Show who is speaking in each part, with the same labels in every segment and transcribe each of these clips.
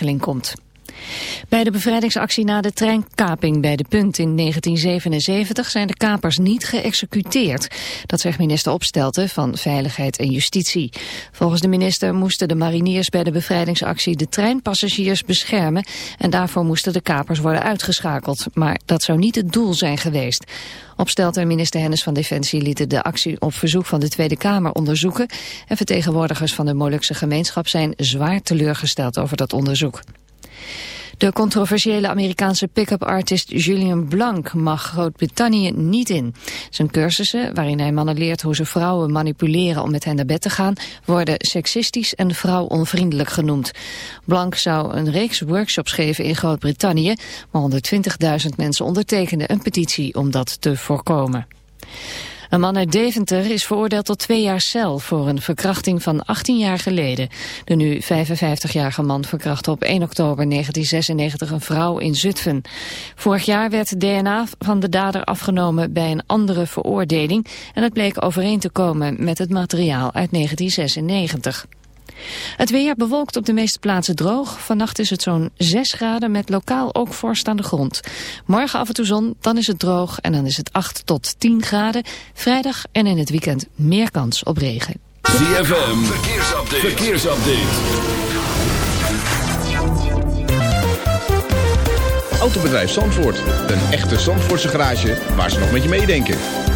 Speaker 1: regeling komt. Bij de bevrijdingsactie na de treinkaping bij de Punt in 1977 zijn de kapers niet geëxecuteerd. Dat zegt minister Opstelten van Veiligheid en Justitie. Volgens de minister moesten de mariniers bij de bevrijdingsactie de treinpassagiers beschermen en daarvoor moesten de kapers worden uitgeschakeld. Maar dat zou niet het doel zijn geweest. Opstelten en minister Hennis van Defensie lieten de actie op verzoek van de Tweede Kamer onderzoeken en vertegenwoordigers van de Molukse gemeenschap zijn zwaar teleurgesteld over dat onderzoek. De controversiële Amerikaanse pick-up artist Julian Blanc mag Groot-Brittannië niet in. Zijn cursussen, waarin hij mannen leert hoe ze vrouwen manipuleren om met hen naar bed te gaan, worden seksistisch en vrouwonvriendelijk genoemd. Blanc zou een reeks workshops geven in Groot-Brittannië, maar 120.000 mensen ondertekenden een petitie om dat te voorkomen. Een man uit Deventer is veroordeeld tot twee jaar cel voor een verkrachting van 18 jaar geleden. De nu 55-jarige man verkrachtte op 1 oktober 1996 een vrouw in Zutphen. Vorig jaar werd DNA van de dader afgenomen bij een andere veroordeling en het bleek overeen te komen met het materiaal uit 1996. Het weer bewolkt op de meeste plaatsen droog. Vannacht is het zo'n 6 graden met lokaal ook vorst aan de grond. Morgen af en toe zon, dan is het droog en dan is het 8 tot 10 graden. Vrijdag en in het weekend meer kans op regen.
Speaker 2: ZFM, verkeersupdate. verkeersupdate.
Speaker 3: Autobedrijf Zandvoort. Een echte Zandvoortse garage waar ze nog met je meedenken.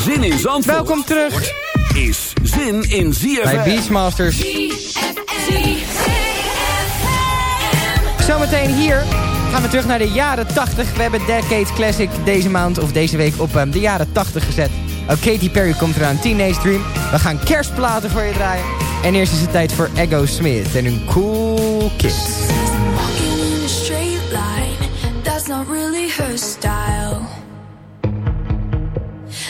Speaker 2: Zin in Zandvoort.
Speaker 4: Welkom terug
Speaker 2: Is zin in ZFM.
Speaker 4: bij Beachmasters. Zometeen hier gaan we terug naar de jaren 80. We hebben Decades Classic deze maand of deze week op eh, de jaren 80 gezet. Ook Katy Perry komt eraan, Teenage Dream. We gaan kerstplaten voor je draaien. En eerst is het tijd voor Ego Smith en een Cool Kids.
Speaker 5: Walking in a straight line, that's not really her style.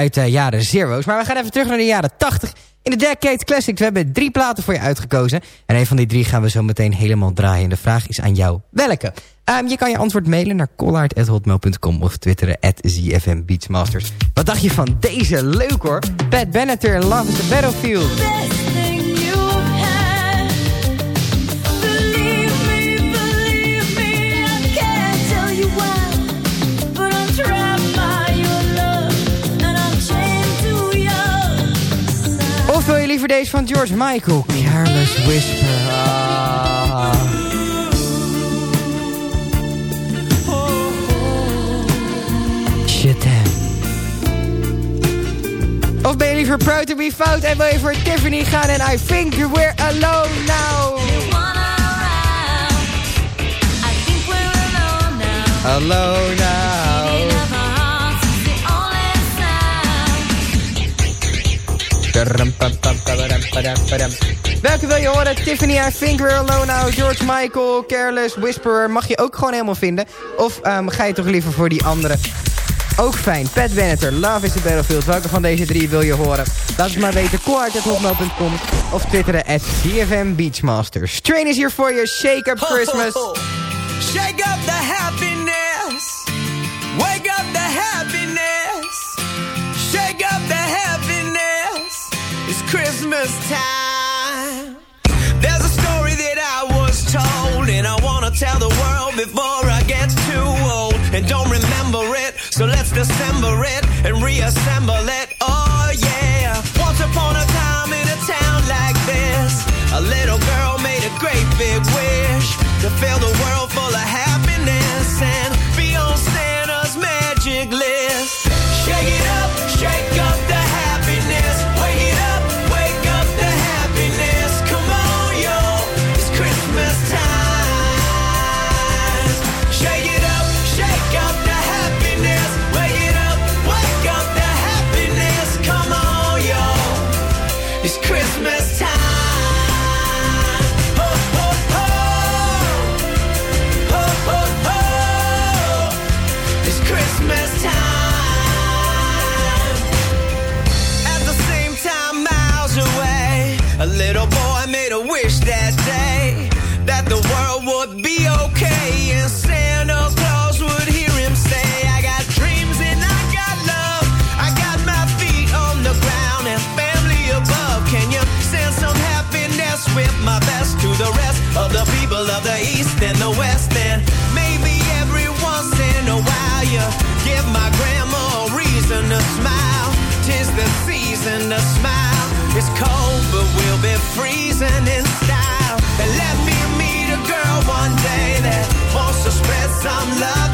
Speaker 4: Uit de jaren zero's. Maar we gaan even terug naar de jaren 80. In de Decade Classics. We hebben drie platen voor je uitgekozen. En een van die drie gaan we zo meteen helemaal draaien. De vraag is aan jou welke? Ehm, je kan je antwoord mailen naar collard.hotmail.com of twitteren at ZFM. Wat dacht je van deze? Leuk hoor. Pat Benatar en Love is the Battlefield. Wil je liever deze van George Michael? Careless Whisper. Ah. Shit damn. Of ben je liever proud to be found en wil je voor Tiffany gaan en I think we're alone now. Alone now. Welke wil je horen? Tiffany, I think we're alone now. George Michael, Careless, Whisperer. Mag je ook gewoon helemaal vinden. Of ehm, ga je toch liever voor die andere? Ook fijn. Pat Benatar, Love is the Battlefield. Welke van deze drie wil je horen? Laat het maar weten. Koart.hotmail.com of twitteren at CFM Beachmasters. Train is hier voor je. Shake up Christmas.
Speaker 6: Shake up the happiness. Wake up Christmas time. There's a story that I was told, and I wanna tell the world before I get too old. And don't remember it, so let's dissemble it and reassemble it. Oh yeah. Once upon a time in a town like this, a little girl made a great big wish to fill the world full of in style. And let me meet a girl one day that wants to spread some love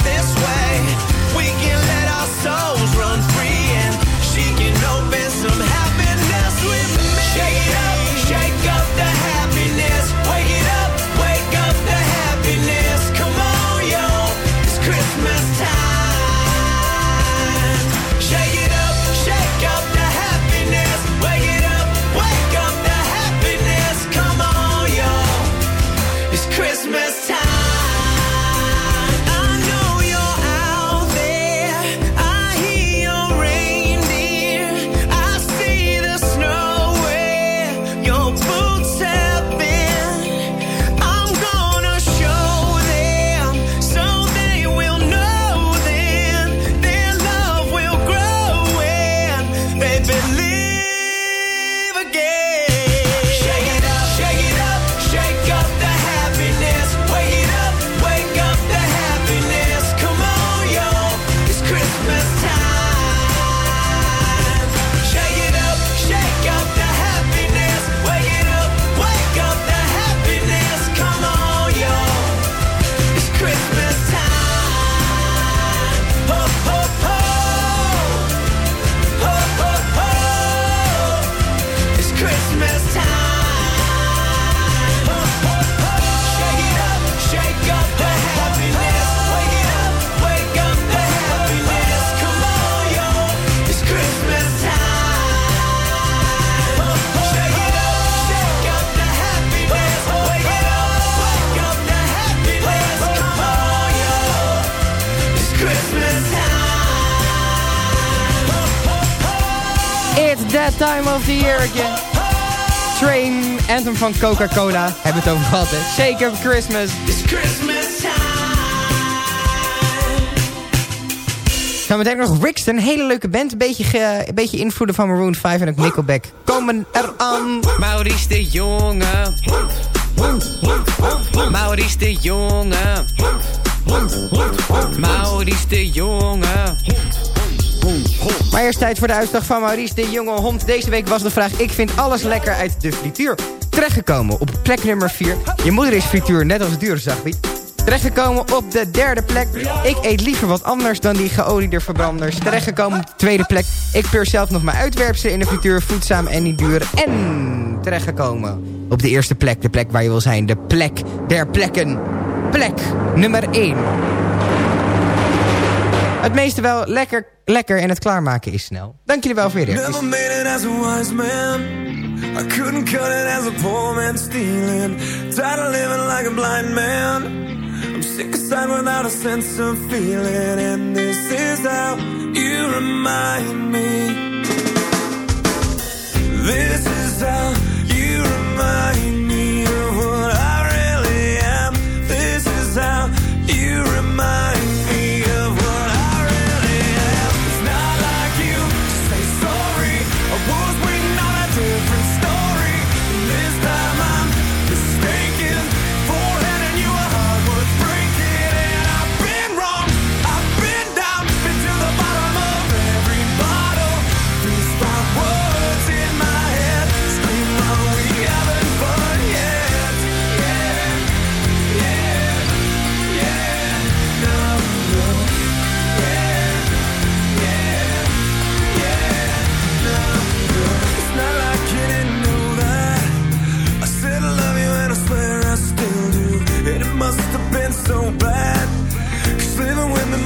Speaker 4: van Coca-Cola. Hebben we het over gehad, hè? Shake up Christmas.
Speaker 6: It's Christmas time.
Speaker 4: Gaan meteen nog Rixton, een hele leuke band. Een beetje, ge- een beetje invloeden van Maroon 5 en ook Nickelback. Komen eraan.
Speaker 7: Maurice de Jonge. Maurice de Jonge. Maurice de Jonge.
Speaker 4: Maar eerst tijd voor de uitslag van Maurice de Jonge Hond. Deze week was de vraag, ik vind alles lekker uit de frituur. Terechtgekomen op plek nummer 4. Je moeder is frituur, net als duur, zag wie. Terechtgekomen op de derde plek. Ik eet liever wat anders dan die geoliede verbranders. Terechtgekomen op de tweede plek. Ik peur zelf nog mijn uitwerpselen in de frituur. Voedzaam en niet duur. En terechtgekomen op de eerste plek. De plek waar je wil zijn. De plek der plekken. Plek nummer 1. Het meeste wel lekker, lekker en het klaarmaken is snel. Dank jullie wel voor je
Speaker 6: I couldn't cut it as a poor man stealing. Tired of living like a blind man. I'm sick aside without a sense of feeling. And this is how you remind me. This is how you remind me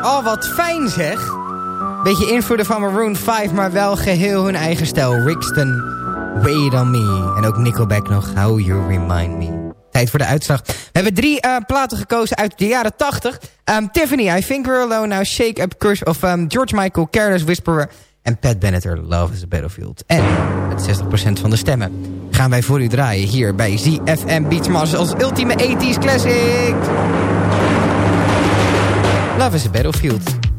Speaker 5: wat fijn zeg. Beetje invloeden van Maroon 5, maar wel geheel hun eigen stijl. Rixton, Wait on Me. En ook Nickelback nog, How You Remind Me. Tijd voor de uitslag. We hebben drie uh, platen gekozen uit de jaren 80. Um, Tiffany, I Think We're Alone Now, Shake Up Crush of um, George Michael, Careless Whisperer... en Pat Benatar, Love is a Battlefield. En met 60% van de stemmen gaan wij voor u draaien hier bij ZFM Beachmasters als ultieme 80s classic. Love is a Battlefield.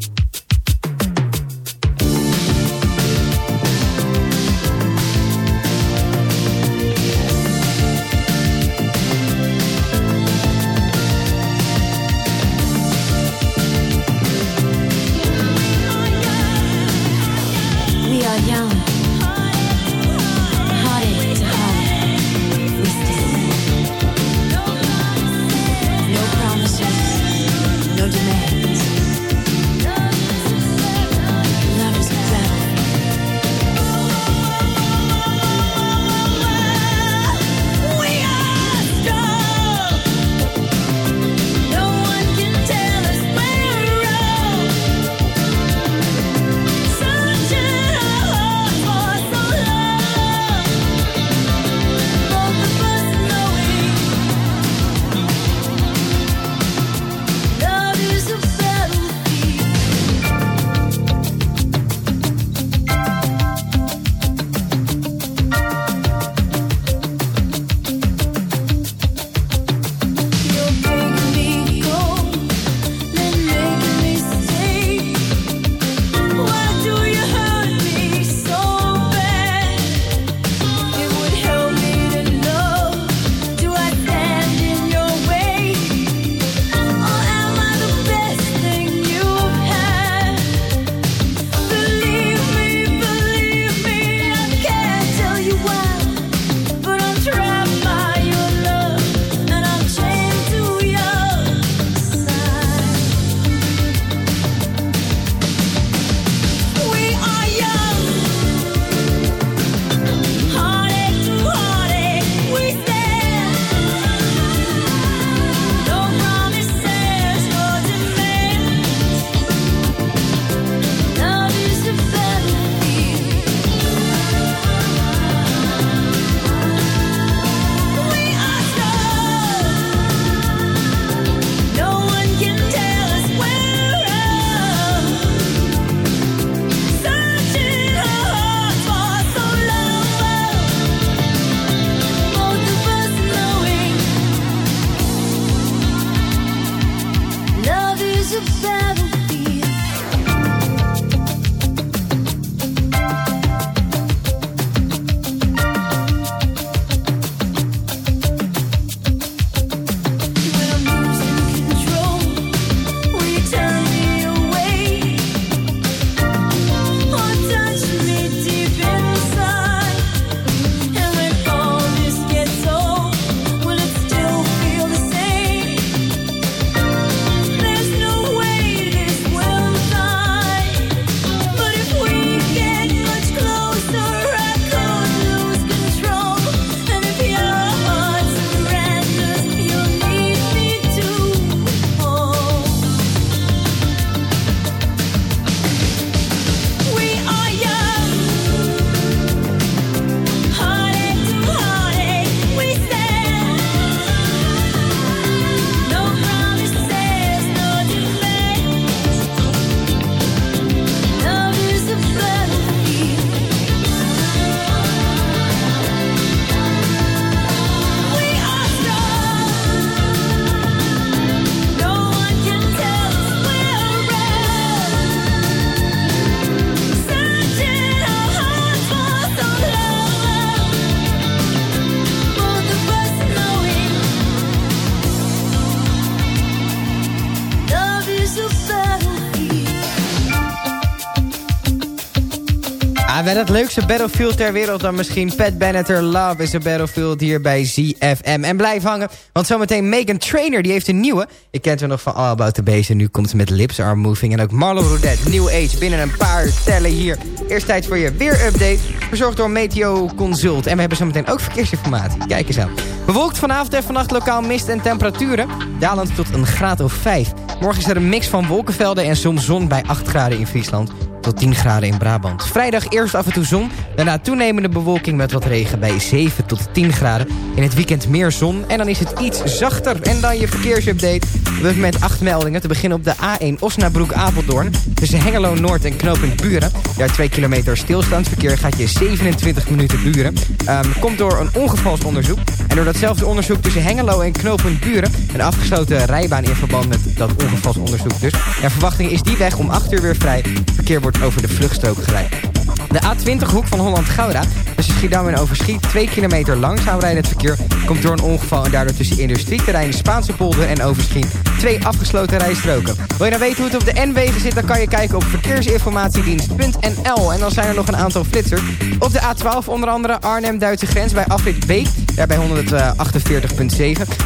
Speaker 5: Bij het leukste Battlefield ter wereld dan misschien Pat Benatar. Love is a Battlefield hier bij ZFM. En blijf hangen, want zometeen Megan Trainer, die heeft een nieuwe. Ik kent haar nog van All About the Bass en nu komt ze met Lips Are Moving. En ook Marlon Rodet, New Age, binnen een paar tellen hier. Eerst tijd voor je weerupdate, verzorgd door Meteo Consult. En we hebben zometeen ook verkeersinformatie. Kijk eens aan. Bewolkt vanavond en vannacht lokaal mist en temperaturen. Dalend tot een graad of 5.
Speaker 4: Morgen is er een mix van wolkenvelden en soms zon bij 8 graden in Friesland tot 10 graden in Brabant. Vrijdag eerst af en toe zon, daarna toenemende bewolking met wat regen bij 7 tot 10 graden. In het weekend meer zon en dan is het iets zachter. En dan je verkeersupdate. We hebben met 8 meldingen te beginnen op de A1 Osnabrück-Apeldoorn. Tussen Hengelo Noord en knooppunt Buren. Daar 2 kilometer stilstandsverkeer gaat je 27 minuten duren. Ehm, komt door een ongevalsonderzoek. En door datzelfde onderzoek tussen Hengelo en knooppunt Buren... een afgesloten rijbaan in verband met dat ongevalsonderzoek dus. Naar verwachting is die weg om 8 uur weer vrij. Verkeer wordt over de vluchtstrook geleid. De A20 hoek van Holland-Gouda. Tussen Schiedam en Overschiet 2 kilometer langzaam rijdend verkeer. Komt door een ongeval en daardoor tussen industrieterrein Spaanse polder en Overschiet twee afgesloten rijstroken. Wil je nou weten hoe het op de N-wegen zit, dan kan je kijken op verkeersinformatiedienst.nl. En dan zijn er nog een aantal flitsers. Op de A12 onder andere Arnhem-Duitse grens bij afrit Beek, daar bij 148.7.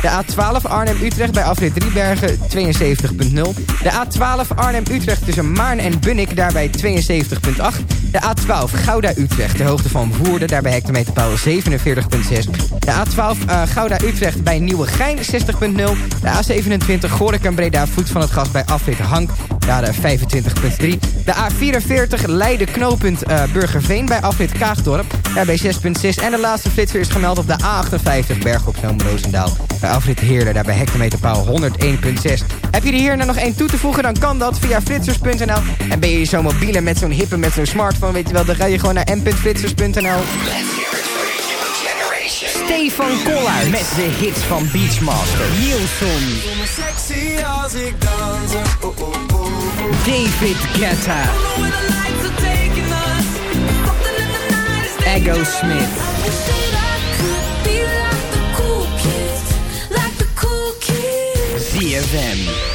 Speaker 4: De A12 Arnhem-Utrecht bij afrit Driebergen 72.0. De A12 Arnhem-Utrecht tussen Maarn en Bunnik, daarbij 72.8. De A12 Gouda-Utrecht ter hoogte van Woerden, daarbij hectometerpaal 47.6. De A12 eh, Gouda-Utrecht bij Nieuwegein 60.0. De A27 Gorick Breda voet van het gas bij afrit Hank, daar de 25.3. De A44 Leiden knooppunt eh, Burgerveen bij afrit Kaagdorp, daarbij 6.6. En de laatste flitser is gemeld op de A58 Berg op Zoom Roosendaal. Bij afrit Heerder, daarbij hectometerpaal 101.6. Heb je er hier nou nog één toe te voegen, dan kan dat via flitsers.nl. En ben je zo mobiel en met zo'n hippe, met zo'n smartphone, weet je wel, dan ga je gewoon naar m.flitsers.nl. Stefan Koller met de hits van Beachmaster. Nielsen.
Speaker 6: Sexy als ik dans. Oh, oh, oh.
Speaker 4: David Guetta. Ego Smith. ZFM.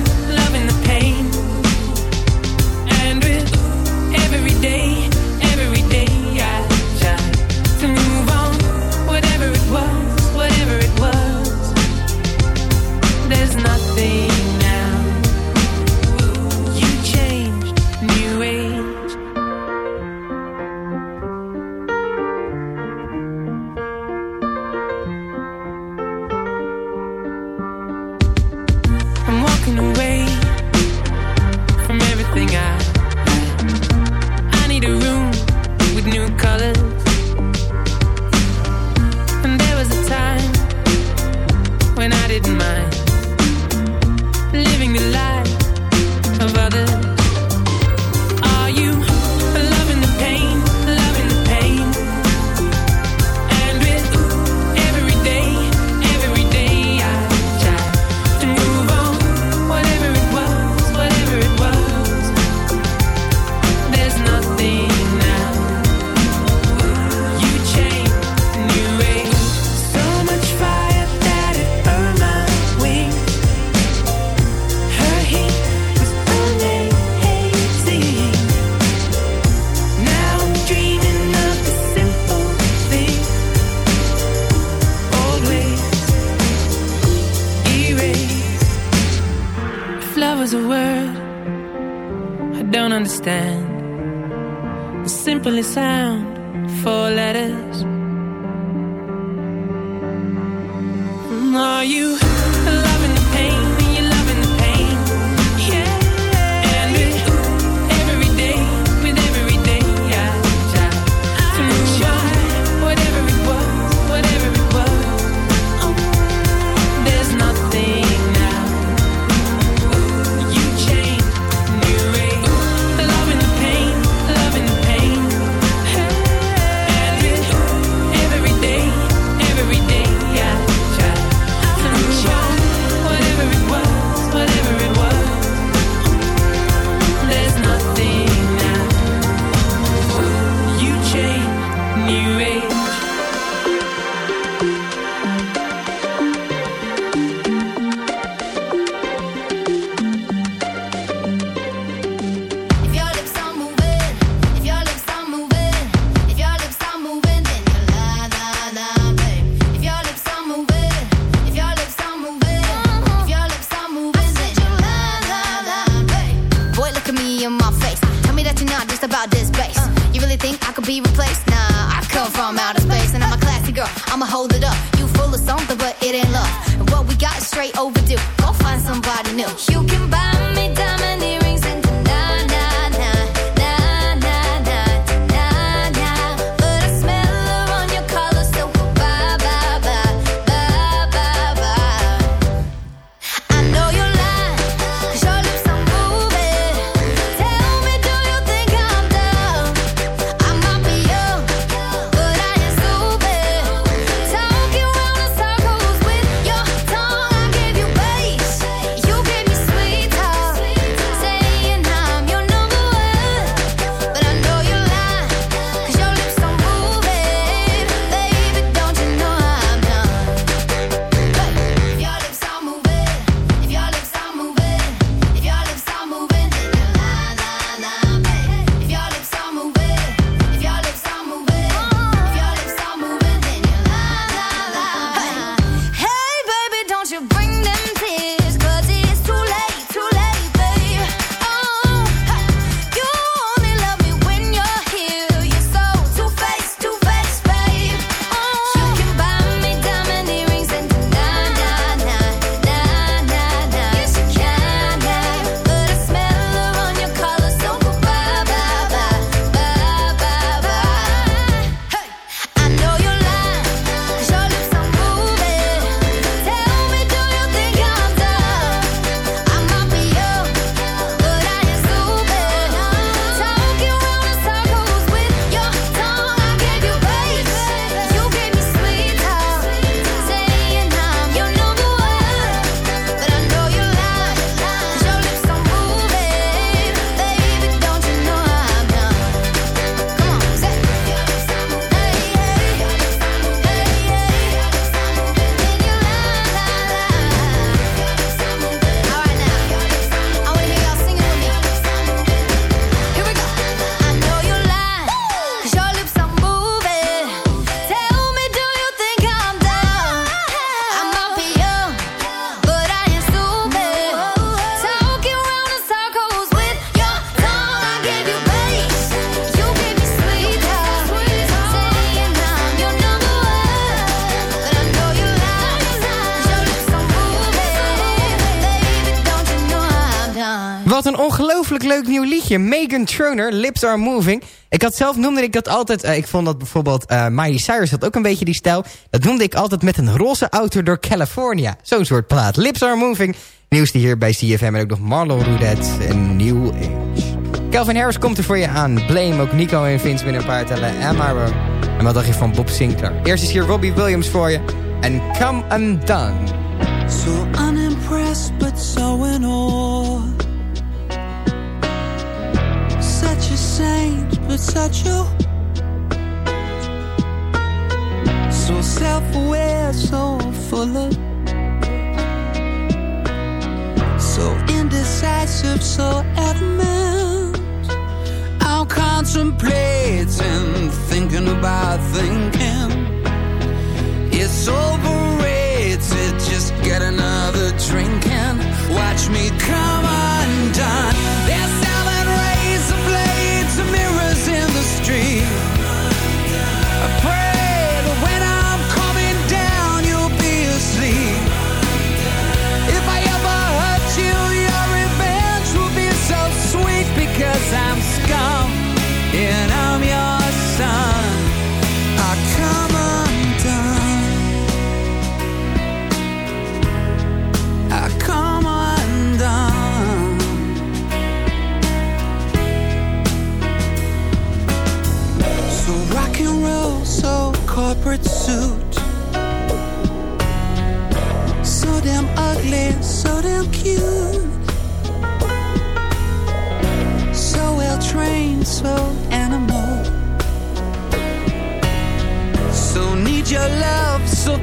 Speaker 4: Megan Troner, Lips Are Moving. Ik had zelf, noemde ik dat altijd... Eh, ik vond dat bijvoorbeeld uh, Miley Cyrus had ook een beetje die stijl. Dat noemde ik altijd met een roze auto door California. Zo'n soort plaat. Lips Are Moving. Nieuws die hier bij CFM en ook nog Marlon Rudet en New Age. Calvin Harris komt er voor je aan. Blame, ook Nico en Vince binnen een paar tellen. En En wat dacht je van Bob Sinclair? Eerst is hier Robbie Williams voor je. En Come Undone.
Speaker 8: So unimpressed but so in awe. change such you. So self-aware, so full of, so indecisive, so adamant. I'm contemplating, thinking about thinking. It's overrated, just get another drink and watch me come undone. corporate suit. So damn ugly, so damn cute. So well trained, so animal. So need your love, so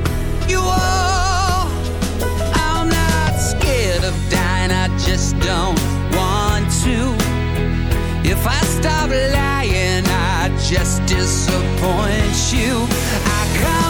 Speaker 8: you are. I'm not scared of dying, I just don't want to. If I stop lying, I just disappoint you
Speaker 4: how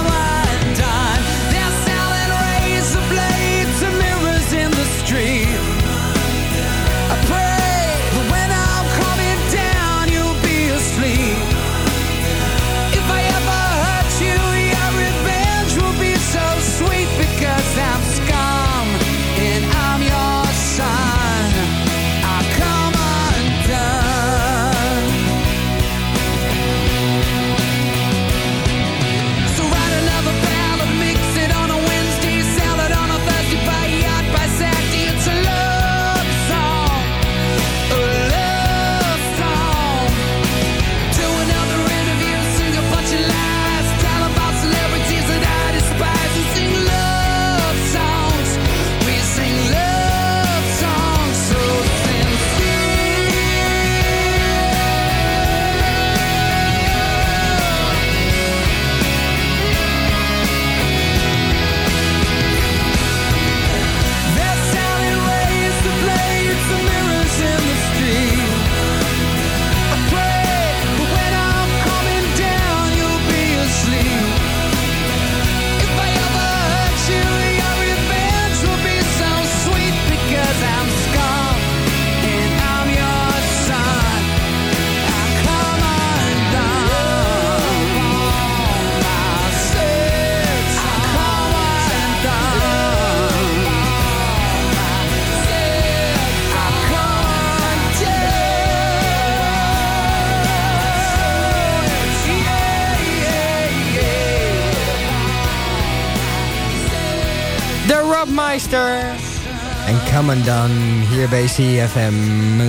Speaker 4: En come dan hier bij CFM.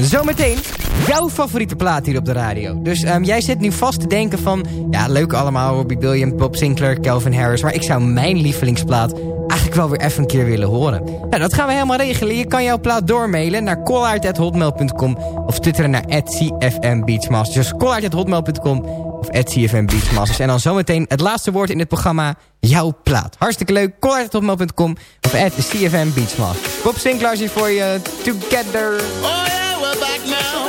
Speaker 4: Zometeen jouw favoriete plaat hier op de radio. Dus ehm, jij zit nu vast te denken van... Ja, leuk allemaal, Robbie Williams, Bob Sinclair, Calvin Harris. Maar ik zou mijn lievelingsplaat eigenlijk wel weer even een keer willen horen. Nou, dat gaan we helemaal regelen. Je kan jouw plaat doormailen naar collard.hotmail.com of twitteren naar CFM Beachmasters. Dus collard.hotmail.com CFM Beachmasters. En dan zometeen het laatste woord in het programma, jouw plaat. Hartstikke leuk, collectopmail.com of at CFM Beachmasters. Bob Sinclair is hier voor je, together.
Speaker 9: Oh yeah, we're back now.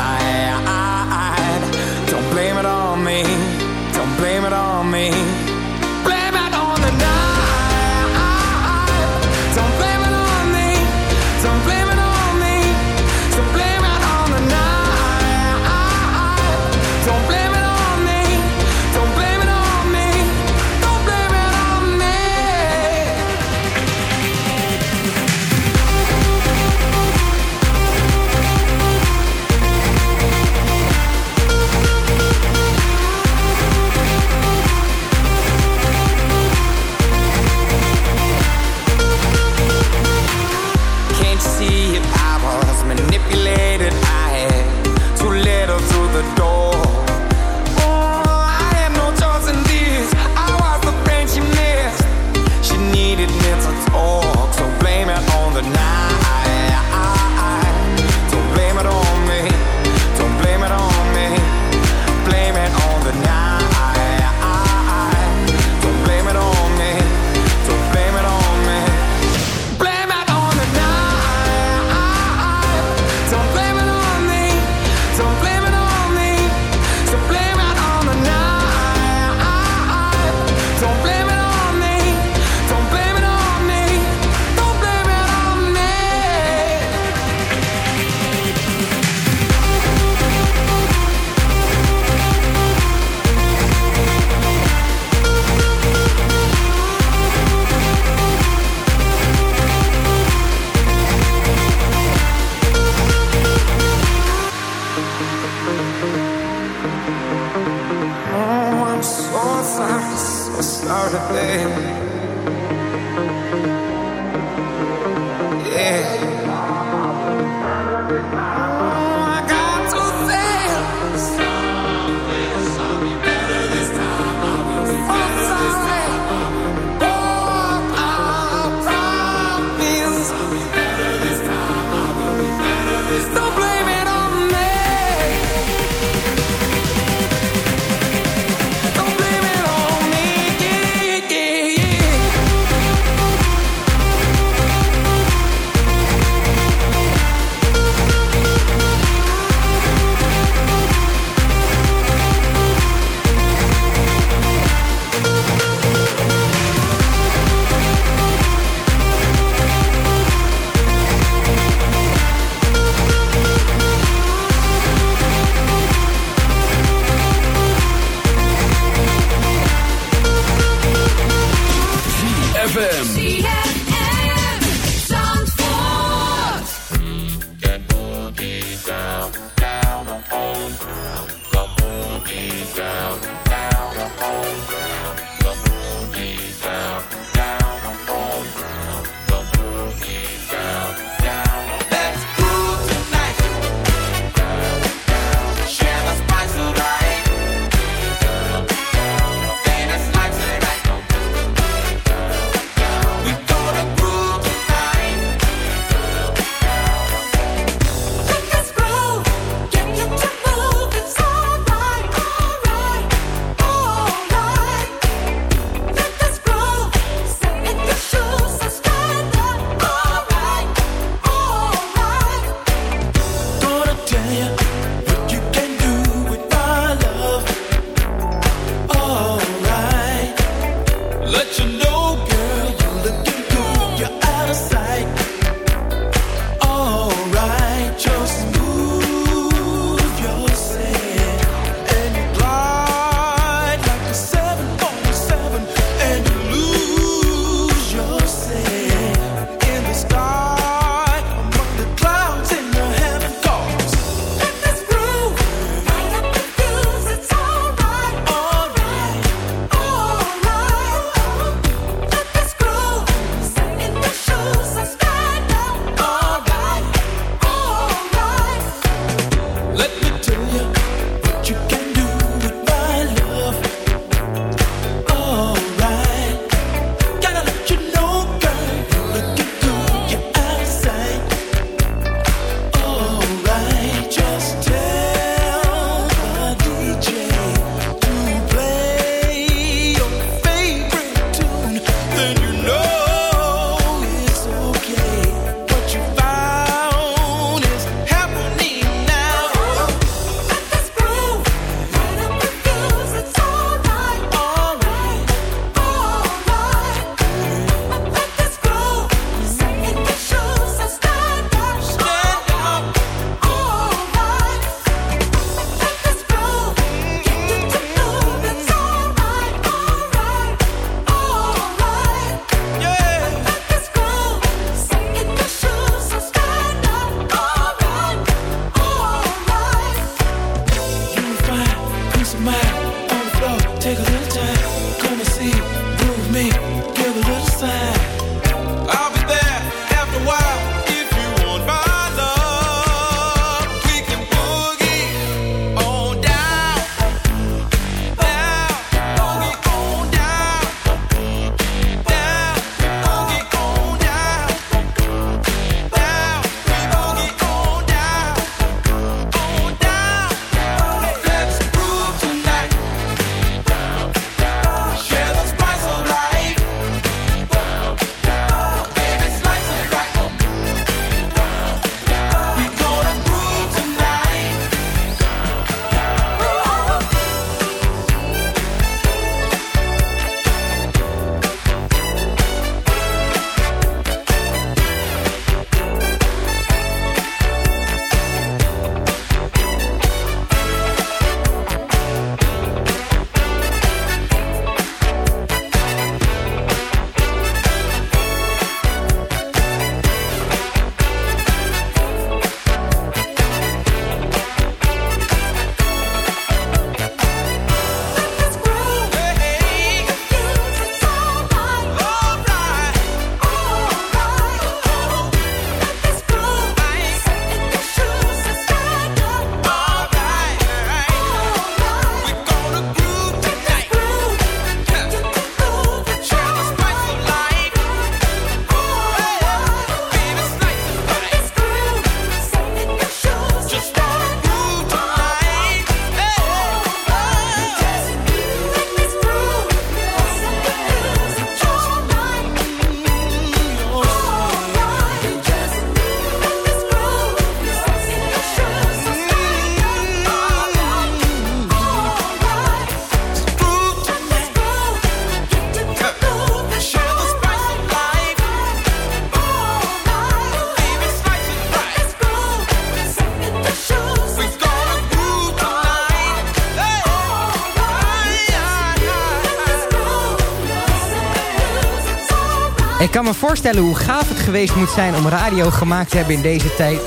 Speaker 4: Ik kan me voorstellen hoe gaaf het geweest moet zijn om radio gemaakt te hebben in deze tijd.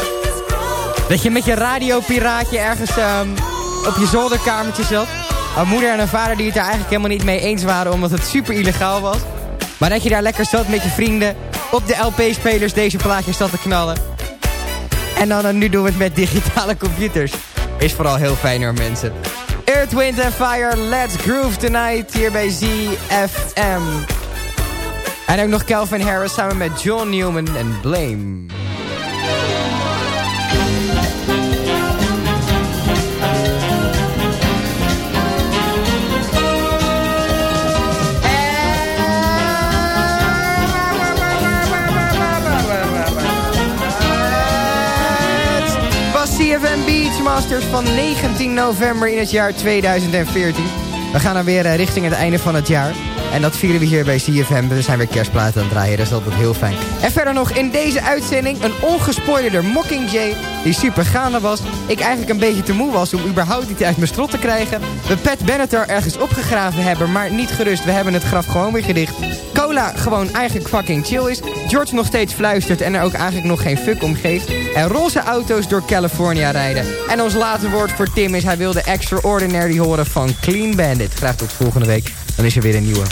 Speaker 4: Dat je met je radiopiraatje ergens ehm, op je zolderkamertje zat. Een moeder en een vader die het daar eigenlijk helemaal niet mee eens waren omdat het super illegaal was. Maar dat je daar lekker zat met je vrienden op de LP-spelers deze plaatjes zat te knallen. En dan eh, nu doen we het met digitale computers. Is vooral heel fijn hoor mensen. Earth, Wind Fire, Let's Groove Tonight hier bij ZFM. En ook nog Calvin Harris samen met John Newman en Blame. CFM Beachmasters van 19 november in het jaar 2014. We gaan dan weer eh, richting het einde van het jaar. En dat vieren we hier bij CFM. We zijn weer kerstplaten aan het draaien, dus dat is altijd heel fijn. En verder nog in deze uitzending een ongespoilerde Mockingjay... die super gaande was. Ik eigenlijk een beetje te moe was om überhaupt iets uit mijn strot te krijgen. We Pat Benatar ergens opgegraven hebben, maar niet gerust. We hebben het graf gewoon weer gedicht. Cola gewoon eigenlijk fucking chill is. George nog steeds fluistert en er ook eigenlijk nog geen fuck om geeft. En roze auto's door California rijden. En ons laatste woord voor Tim is... hij wilde Extraordinary horen van Clean Bandit. Graag tot volgende week. Dan is er weer een nieuwe.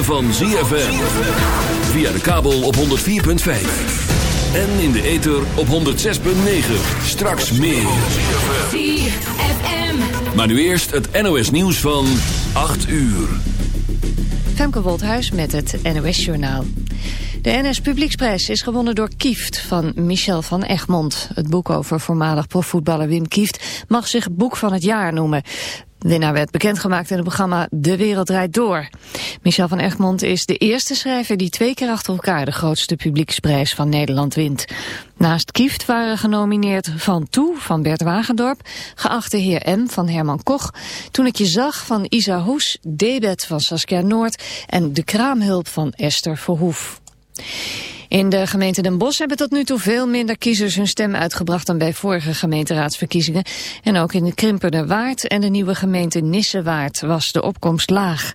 Speaker 2: Ritme van ZFM. Via de kabel op 104.5. En in de ether op 106.9. Straks meer.
Speaker 1: ZFM.
Speaker 2: Maar nu eerst het NOS nieuws van 8 uur.
Speaker 1: Femke Wolthuis met het NOS Journaal. De NS Publieksprijs is gewonnen door Kieft van Michel van Egmond. Het boek over voormalig profvoetballer Wim Kieft mag zich boek van het jaar noemen. De winnaar werd bekendgemaakt in het programma De Wereld Draait Door. Michel van Egmond is de eerste schrijver die twee keer achter elkaar de grootste publieksprijs van Nederland wint. Naast Kieft waren genomineerd Van Toe van Bert Wagendorp, Geachte Heer M van Herman Koch, Toen ik je zag van Isa Hoes, Debet van Saskia Noord en De Kraamhulp van Esther Verhoef. In de gemeente Den Bosch hebben tot nu toe veel minder kiezers hun stem uitgebracht dan bij vorige gemeenteraadsverkiezingen. En ook in de Krimperder Waard en de nieuwe gemeente Nissewaard was de opkomst laag.